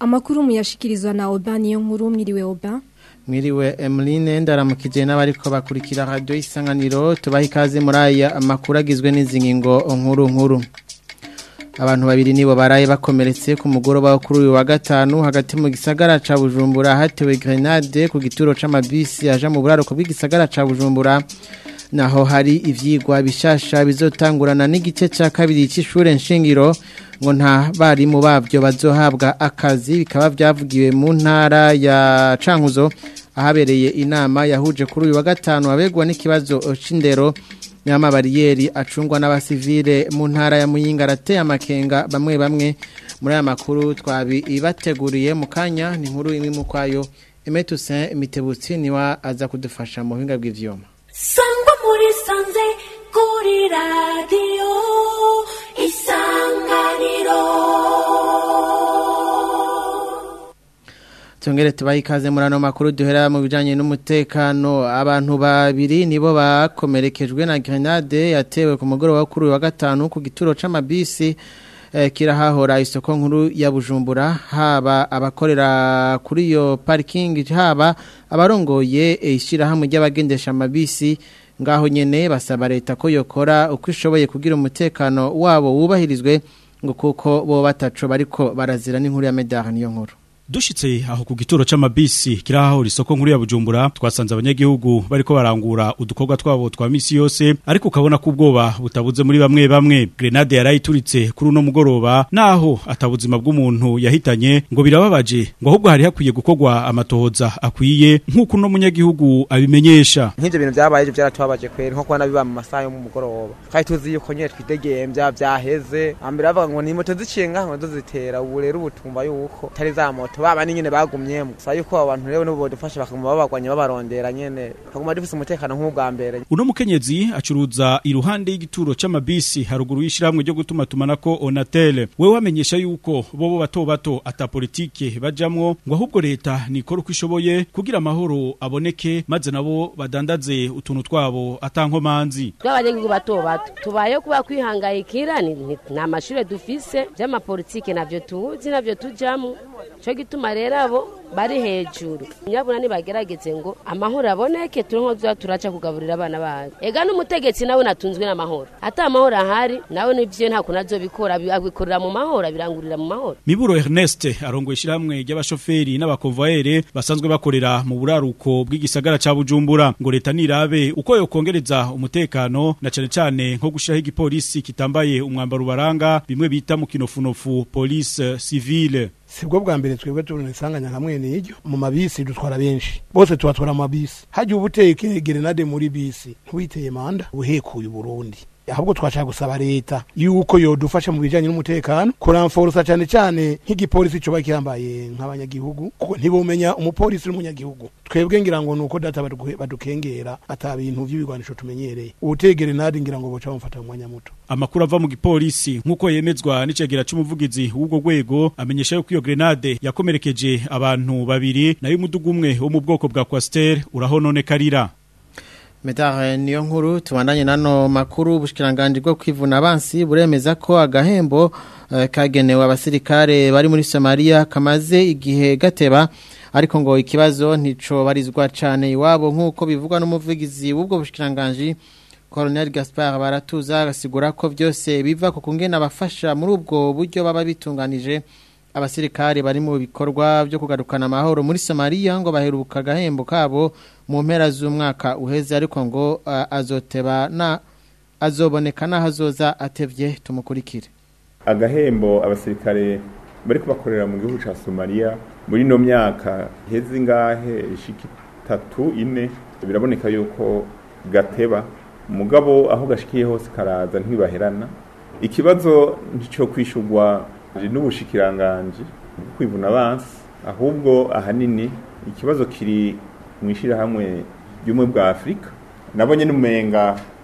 amakuru muyashikirizwa na oba niyo nkuru mwiriwe oba mwiriwe emeline ndaramukije n'abariko bakurikira Radio isanganiro tubaha ikaze muri aya amakuru agizwe n'izi nkuru nkuru abantu babiri nibo baraye bakomeretse ku mugoroba wo kuri uyu wa gatanu hagati mu gisagara ca Bujumbura hatewe grenade ku gituro c'amabisi aja mu buraruko bw'igisagara ca Bujumbura naho hari ivyigwa bishasha bizotangurana n'igice ca kabiri c'ishure nshingiro ngo nta barimu babyo bazohabwa akazi bikaba byavugiwe mu ntara ya cankuzo ahabereye inama yahuje kuri uyu wa gatanu abegwa n'ikibazo cy'indero y'amabariyeri acungwa n'abasivile mu ntara ya muyinga arateye amakenga bamwe bamwe muri aya makuru twabibateguriye mu kanya ni nkuru imwe mu kwayo emetusin imitebutsi niwa aza kudufasha mu buhinga bw'ibyuma sangwa muri sanze kuri radiyo isanganiro Tungere tubaye ikaze muri ano makuru duhera mu bijanye n'umutekano abantu babiri nibo bakomerekejwe na grenade yatewe ku mugoroba kuri wa gatanu ku gituro c'amabisi eh, kirahahora isoko nkuru ya bujumbura haba abakorera kuri iyo parikingi haba abarongoye ishyirahamwe ry'abagendesha amabisi ngaho nyene basaba leta ko yokora uko ishoboye kugira umutekano wabo wubahirizwe ngo kuko bo bataco bariko barazira n'inkuru ya Medar niyo nkuru dushitse aho ku gituro c'amabisi kiraho risoko nkuru ya Bujumbura twasanze abanyagihugu bariko barangura udukorwa twabo twa misi yose ariko ukabona ko ubwoba butabuze muri bamwe bamwe grenade yarayituritse kuri uno mugoroba naho atabuzima bw'umuntu yahitanye ngo birababaje ngo ahubwo hari hakwiye gukogwa amatohoza akwiye nk'uko uno munyagihugu abimenyesha nk'ivyo bintu byabaye ivyo vyaratwabaje kwera nko kubona biba mu masaha yo mu mugoroba kandi tuzi yuko nyene twidegemvya vyaheze ambere bavuga ngo ni moto ziciye ngo zitera ubu rero ubu yuko tari za moto ba bandi nyine bagumyemo gusa yuko abo bantu rero nibo badufasha bakaguma babagwanya babarondera nyene bakaguma dufise umutekano nk'ubwa mbere uno mukenyezi acuruza iruhande y'igituro cy’amabisi haruguru y'ishirahamwe ryo gutuma tumana tumanako Onatel we wamenyesha yuko bobo bato bato ata politike bajyamo ngo ahubwo leta nikora uko ishoboye kugira amahoro aboneke maze nabo badandaze utuntu twabo atankomanzi twabanyagihugu bato bato tubayeho kuba kwihangayikira ni amashure dufise vy'amapolitike nabyo tuzi navyo tujamwo igituma rero abo bari hejuru nyabuna nibagerageze ngo amahoro aboneke turi nko turaca kugaburira abana bayo ega n'umutegetsi nawe natunzwe n'amahoro ata amahoro ahari nawe n'ibyo nta kuntu bikora abikorera mu mahoro abirangurira mu mahoro miburo Ernest arongoye ishyirahamwe ry'abashoferi n'abakonvoyere basanzwe bakorera mu buraruko bw'igisagara cya Bujumbura ngo leta nirabe uko yokongereza umutekano na cane cane nko gushiraho igipolisi kitambaye umwambaro ubaranga bimwe bita mu kinofunofu police civile si bwo bwa mbere twebwe tubona isanganya nka mwene y'iryo mu mabisi dutwara benshi bose tubatwara amabisi, mabisi hajya uba uteye gerenade muri bisi ntiwiteye manda uhekuye uburundi ahubwo twashaka gusaba leta yuko yodufasha mu bijanye n'umutekano kuramforusa cyane cyane nk'igipolisi coba kiyambaye nk'abanyagihugu kuko ntibomenya umupolisi n'umunyagihugu twebwe ngira ngo nuko data badukengera ata bintu by'ibigwanisho tumenyereye ubutegere nari ngira ngo boca bamfata mu mwanya muto amakuru ava mu gipolisi nk'uko yemezwa n'icegera c'umuvugizi w'ubwo rwego amenyesha yuko iyo grenade yakomerekeje abantu babiri nayo umudugu umwe wo mu bwoko bwa kwasiteri urahononekarira Medare eh, niyo nkuru tubandanye nano makuru ubushikiranganje bwo kwivuna abansi buremeza ko agahembo uh, kagenewe abasirikare bari muri Somalia kamaze igihe gateba ariko ngo ikibazo ntico barizwa cyane iwabo nkuko bivugwa n'umuvugizi w'ubwo bushikiranganje Colonel Gaspard Baratuza asigura ko byose biva ku kungena abafasha muri ubwo buryo baba bitunganije abasirikare bari mu bikorwa byo kugarukana amahoro muri Somalia ngo baheruka gahembo kabo mu mpera z'umwaka uheze ariko ngo azoteba na azoboneka n'ahazoza atevye tumukurikire agahembo abasirikare bari kubakorera mu gihugu ca Somalia muri no myaka heze ngahe ishiki tatu ine biraboneka yuko gateba mugabo aho gashikiye hose karaza ntibaherana ikibazo cyo kwishurwa n'ubushikiranganji bwo kwivuna abansi ahubwo ahanini ikibazo kiri mu ishyirahamwe ry'ubumwe bwa afurika nabo nyine umenga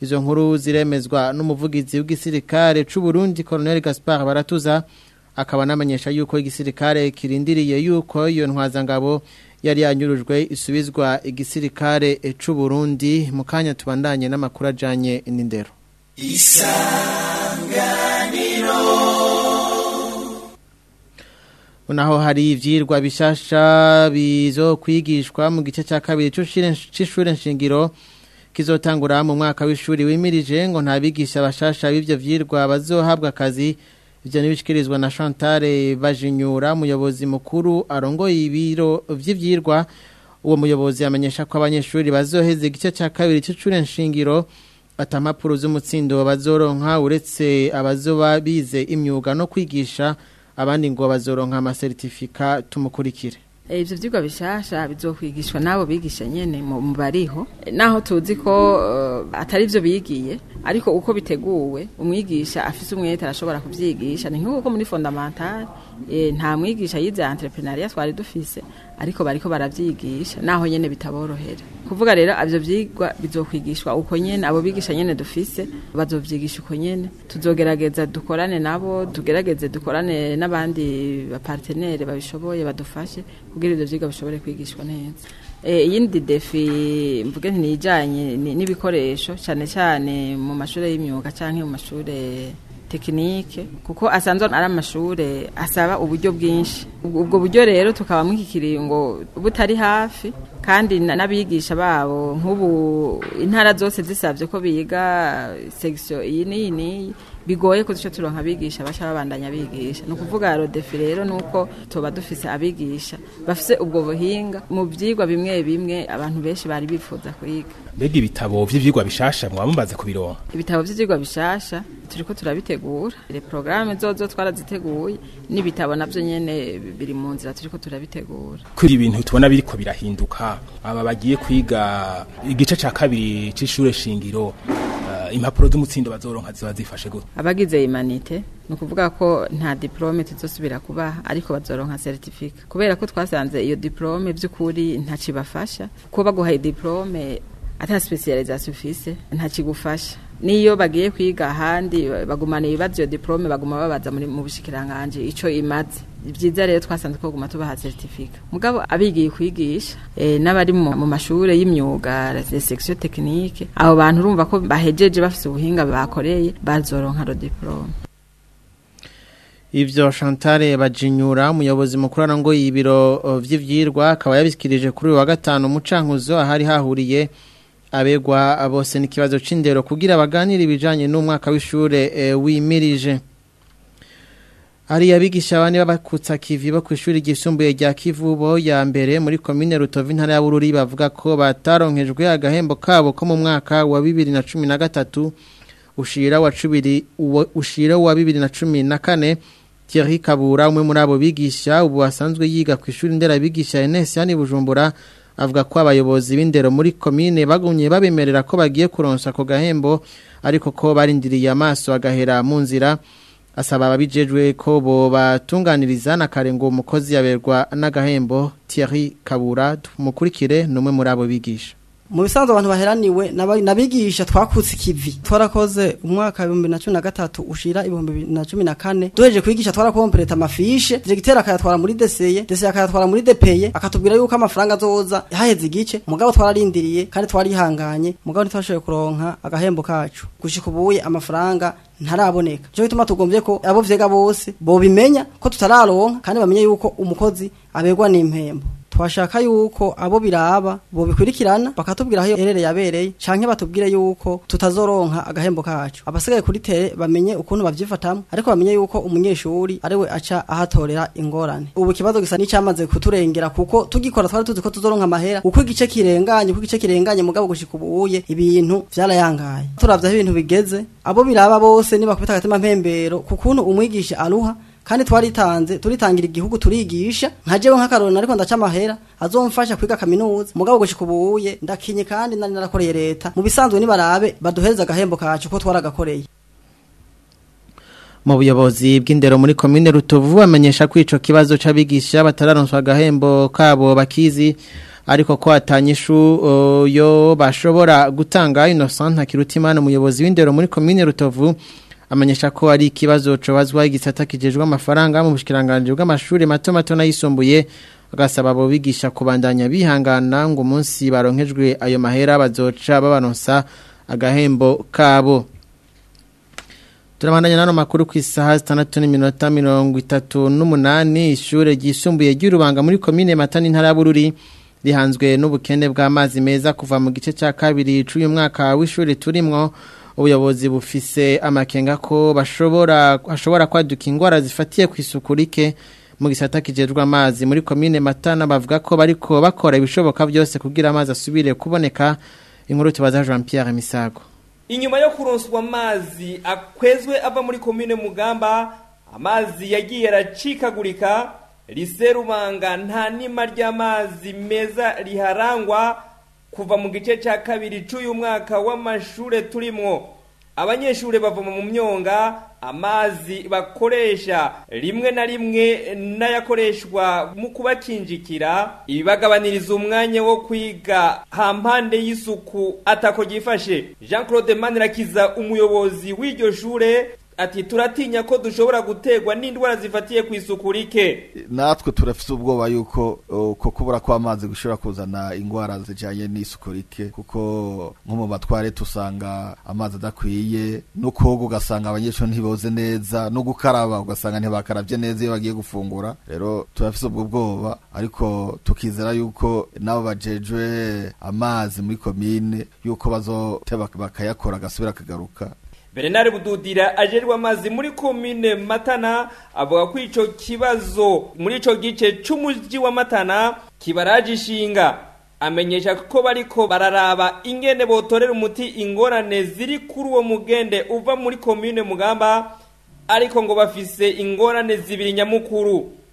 izo nkuru ziremezwa n'umuvugizi w'igisirikare c'u Burundi Colonel Gaspard Baratuza akaba namenyesha yuko igisirikare kirindiriye yuko iyo ntwazangabo yari yanyurujwe isubizwa igisirikare c'u Burundi mu kanya tubandanye n'amakuru ajanye n'indero Isa isanganiro naho hari ibyirwa bishasha bizo kwigishwa mu gice cya kabiri cy'ishuri nshingiro kizotangura mu mwaka w'ishuri wimirije ngo nta bigisha bashasha b'ibyo vyirwa bazohabwa akazi ibyo ntibishyikirizwa na chantal bajinyura umuyobozi mukuru arongoye ibiro by'ibyirwa uwo muyobozi amenyesha ko abanyeshuri bazoheza igice cya kabiri cy'ishuri nshingiro atamapuro z'umutsindo bazoronka uretse abazoba bize imyuga no kwigisha abandi ngo bazoronka amasertifika tumukurikire eh, ibyo byigwa bishasha bizokwigishwa n'abo bigisha nyene mu bariho eh, naho tuzi ko eh, atari byo bigiye ariko uko biteguwe umwigisha afise umwete arashobora kubyigisha ni nk'uko muri fondamental nta mwigisha yize entrepreneuria twari dufise ariko bariko baravyigisha naho nyene bitaborohera kuvuga rero avyo vyigwa bizokwigishwa uko nyene abo bigisha nyene dufise bazovyigisha uko nyene tuzogerageza dukorane nabo tugerageze dukorane n'abandi bapartenere babishoboye badufashe kugira ivyo vyigwa bishobore kwigishwa neza eh, iyindi defi mvuge ntijanye n'ibikoresho cyane cyane mu mashuri y'imyuga cyangwa mu mashuri tekinike kuko asanzwe ari amashuri asaba uburyo bwinshi ubwo buryo rero tukaba mw'iki ngo butari hafi kandi n'abigisha babo nk'ubu intara zose zisabye ko biga segisiyo iyi n'iyi n'iyi bigoye ko duce turonka abigisha basha babandanya abigisha ni ukuvuga rodefi rero ni uko tuba dufise abigisha bafise ubwo buhinga mu byigwa bimwe bimwe abantu benshi bari bifuza kwiga mbega ibitabo by'ibyigwa bishasha mwaba mumaze kubironka ibitabo by'ibyigwa bishasha turi ko turabitegura porogaramu zozo twaraziteguye n'ibitabo nabyo nyine biri mu nzira turi ko turabitegura kuri ibintu tubona biri ko birahinduka aba bagiye kwiga igice cya kabiri cy'ishuri shingiro impapuro z'umutsindo bazoronka ziba zifashe gute abagize imanite ni ukuvuga ko nta diplome tuzosubira kuba ariko bazoronka certificate kubera ko twasanze iyo diplome by'ukuri ntacibafasha ko baguhaye diplome ata specialisation ufise ntakigufasha niyo bagiye kwiga ahandi bagumana ibibazo iyo diplome baguma babaza mu bushikiranganje ico imaze byiza rero twasanze koguma tubaha seritifika mugabo abigiye kwigisha eh, n'abari mu mashuri y'imyuga ya sekisiyo tekinike abo bantu urumva ko bahejeje bafite ubuhinga bakoreye bazoronka rodiporome Ivyo Chantal Bajinyura umuyobozi mukuru arango ibiro oh, vy'ivyirwa akaba yabisikirije kuri uyu wa gatano mucankuzo ahari hahuriye abegwa bose n'ikibazo c'indero kugira baganire ibijanye n'umwaka w'ishure e, wimirije hari abigisha bane b'abakutsa kivi bo ku ishuri ryisumbuye rya kivubo ya mbere muri komine rutovu intara ya bururi bavuga ko bataronkejwe agahembo kabo ko mu mwaka wa bibiri na cumi na gatatu ushira wa cubiri ushira wa bibiri na cumi na kane Thierry Kabura umwe muri abo bigisha ubu asanzwe yiga ku ishuri nderabigisha Enes yani Bujumbura avuga ko abayobozi b'indero muri komine bagumye babemerera ko bagiye kuronsa ako gahembo ariko ko barindiriye amaso agahera mu nzira asaba ababijejwe ko bobatunganiriza na karengo umukozi yaberwa n'agahembo Thierry Kabura tumukurikire numwe muri abo bigisha mu bisanzwe abantu baheraniwe n'abigisha twakutse ikivi twarakoze umwaka w'ibihumbi na cumi na gatatu ushira ibihumbi bibiri na cumi na kane duheje kwigisha twarakompereta amafishe diregiteri akayatwara muri deseye deseye akayatwara muri depeye akatubwira yuko amafaranga azoza haheze igice mugabo twararindiriye kandi twarihanganye mugabo ntitwashoboye kuronka agahembo kacu gushika ubuye amafaranga ntaraboneka cyo bituma tugombye ko abo vyega bose bo bimenya ko tutararonka kandi bamenye yuko umukozi abegwa n'impembo twashaka yuko abo biraba bobikurikirana bakatubwira aho erere yabereye canke batubwire yuko tutazoronka agahembo kacu abasigaye kuri tere bamenye ukuntu bavyifatamwe ariko bamenye yuko umunyeshuri ariwe aca ahatorera ingorane ubu kibazo gisa n'icyamaze kuturengera kuko tugikora twari tuzi ko tuzoronka amahera uko igice kirenganye uko igice kirenganye mugabo gushika ubuye ibintu vyarayangaye turavye ibintu bigeze abo biraba bose niba kubita agatima mpembero kukuntu umwigisha aruha kandi twaritanze turitangira igihugu turigisha nka jewe ariko ndaca amahera azomfasha kwiga kaminuza mugabo gushika ubuye ndakinye kandi nari narakoreye leta mu bisanzwe nibarabe baduhereza agahembo kacu ko twaragakoreye mu buyobozi bw'indero muri komine rutovu bamenyesha ko ico kibazo c'abigisha batararonswa agahembo kabo bakizi ariko ko atanyishu yo bashobora gutanga Innocent Ntakirutimana umuyobozi w'indero muri komine rutovu amenyesha ko ari ikibazo bazwa igisata kijejwe amafaranga mu bushikiranganje bw'amashuri mato mato nayisumbuye agasaba abo bigisha kubandanya bihangana ngo umunsi baronkejwe ayo mahera bazoca babaronsa agahembo kabo turabandanya n'ano makuru ku isaha zitandatu n'iminota mirongo itatu n'umunani ishuri ry'urubanga muri komine matani ntara bururi rihanzwe n'ubukene bw'amazi meza kuva mu gice cya kabiri cy'uyu mwaka w'ishuri turimwo ubuyobozi bufise amakenga ko bashobora hashobora kwaduka indwara zifatiye ku isuku rike mu gisata kijejwe amazi muri komine matana bavuga ko bariko bakora ibishoboka byose kugira amazi asubire kuboneka inkuru tubaza Jean Pierre Misago inyuma yo kuronswa amazi akwezwe ava muri komine mugamba amazi yagiye aracikagurika riserumanga nta nima ry'amazi meza riharangwa kuva mu gice cya kabiri cy'uyu mwaka w'amashuri turimo abanyeshuri bavoma mu myonga amazi bakoresha rimwe na rimwe n'ayakoreshwa mu kubakinjikira ibibagabaniriza umwanya wo kwiga hampande y'isuku atako gifashe jean claude manirakiza umuyobozi w'iryo shure ati turatinya ko dushobora gutegwa n'indwara zifatiye ku isuku rike natwe turafite ubwoba yuko ko kubura kw'amazi gushobora kuzana indwara zijyanye n'isuku rike kuko nko mu batware dusanga amazi adakwiye no koga ugasanga abanyeshuri ntiboze neza no gukaraba ugasanga ntibakarabye neza iyo bagiye gufungura rero turafite ubwo bwoba ariko tukizera yuko nabo bajejwe amazi muri komine yuko bazo bakayakora agasubira akagaruka Bernard bududira ajerwa amazi muri komine matana avuga ko icyo kibazo muri icyo gice cy'umujyi wa matana kibaragishinga amenyesha ko bariko bararaba ingene botorera umuti ingorane ziri kuri uwo mugende uva muri komine mugamba ariko ngo bafise ingorane zibiri nyamukuru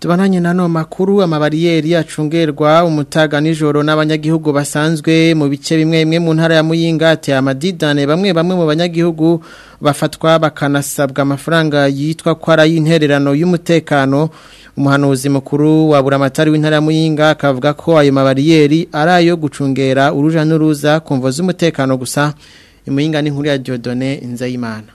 Tubananye nano no makuru amabariyeri acungerwa umutaga nijoro n'abanyagihugu basanzwe mu bice bimwe bimwe mu ntara ya Muyingate amadidane bamwe bamwe mu banyagihugu bafatwa bakanasabwa amafaranga yitwa kwara y'intererano y'umutekano umuhanuzi mukuru wa buramatari w'intara ya Muyinga akavuga ko ayo mabariyeri arayo gucungera uruja n'uruza kumvo z'umutekano gusa imuyinga ni nkuru ya Dieudonné Nzayimana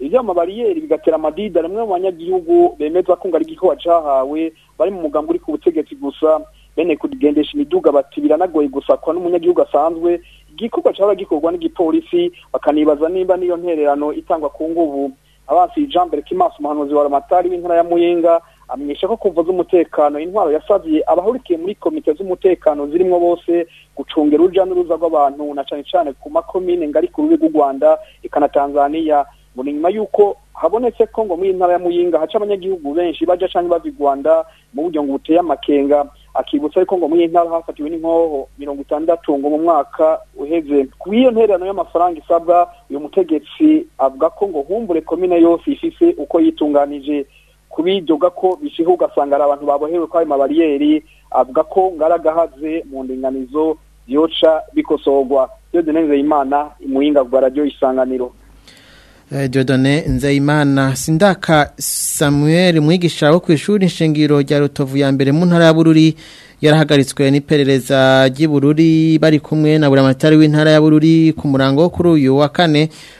ibyuma amabariyeri bigatera amadida rimwe mu banyagihugu bemeza ko ari igikoba cyahawe bari mu mugambi uri ku butegetsi gusa bene kugendesha imiduga bati biranagoye gusakwa n'umunyagihugu asanzwe igikorwa cyaba gikorwa n'igipolisi bakanibaza niba niyo ntererano itangwa ku ngubu abasi jean mbere kimaso umuhanuzi wa ramatari w'intara ya muyinga amenyesha ko kumva z'umutekano intwaro yasabye abahurikiye muri komite z'umutekano zirimo bose gucungera urujya n'uruza rw'abantu na cyane cyane ku makomine ngari ku rubiga rw'u rwanda ikana tanzania ngo ni nyuma y'uko habonetse ko ngo muri iyi ntara ya muyinga haca abanyagihugu benshi bajya cyangwa bava i rwanda mu buryo ngo buteye amakenga akibutsa ariko ngo muri iyi ntara hafatiwe n'inkoho mirongo itandatu ngo mu mwaka uheze ku iyo ntererano y'amafaranga isabwa uyu mutegetsi avuga ko ngo humbure komine yose ifise uko yitunganije kubidoga ko bishiho ugasanga ari abantu babohewe ko hari amabariyeri avuga ko ngaragahaze mu ndinganizo yoca bikosorwa iyo deneze imana imuhinga rwa radiyo isanganiro Jodone eh, Nzeyimana sindaka Samuel mwigisha wo ku ishuri nshingiro rya Rutovu ya mbere mu ntara ya Bururi yarahagaritswe n'iperereza ry'ibururi bari kumwe na buramatari w'intara ya bururi ku murango wo kuri uyu wa kane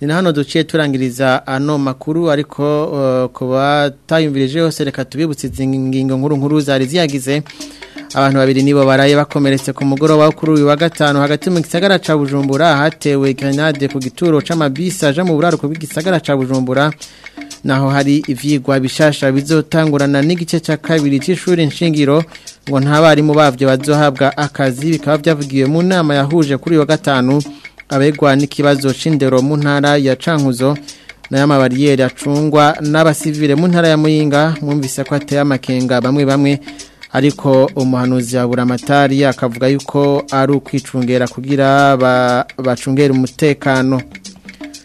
ni na hano duciye turangiriza ano makuru ariko uh, ku batayumvirije hose reka tubibutse izi ngingo nkuru nkuru zari ziyagize abantu babiri nibo baraye bakomeretse ku mugoroba wo kuri uyu wa gatanu hagati mu gisagara ca bujumbura hatewe grenade ku gituro cy'amabisi aje mu buraruko bw'igisagara cya bujumbura naho hari ibyigwa bishasha bizotangurana n'igice cya kabiri cy'ishuri nshingiro ngo nta barimu babyo bazohabwa akazi bikaba byavugiye mu nama yahuje kuri uyu wa gatanu abegwa n'ikibazo c'indero mu ntara ya cankuzo n'ay'amabariyeri acungwa n'abasivile mu ntara ya muyinga mwumvise ko ateye amakenga bamwe bamwe ariko umuhanuzi wa buramatari akavuga yuko ari ukwicungera kugira bacungere umutekano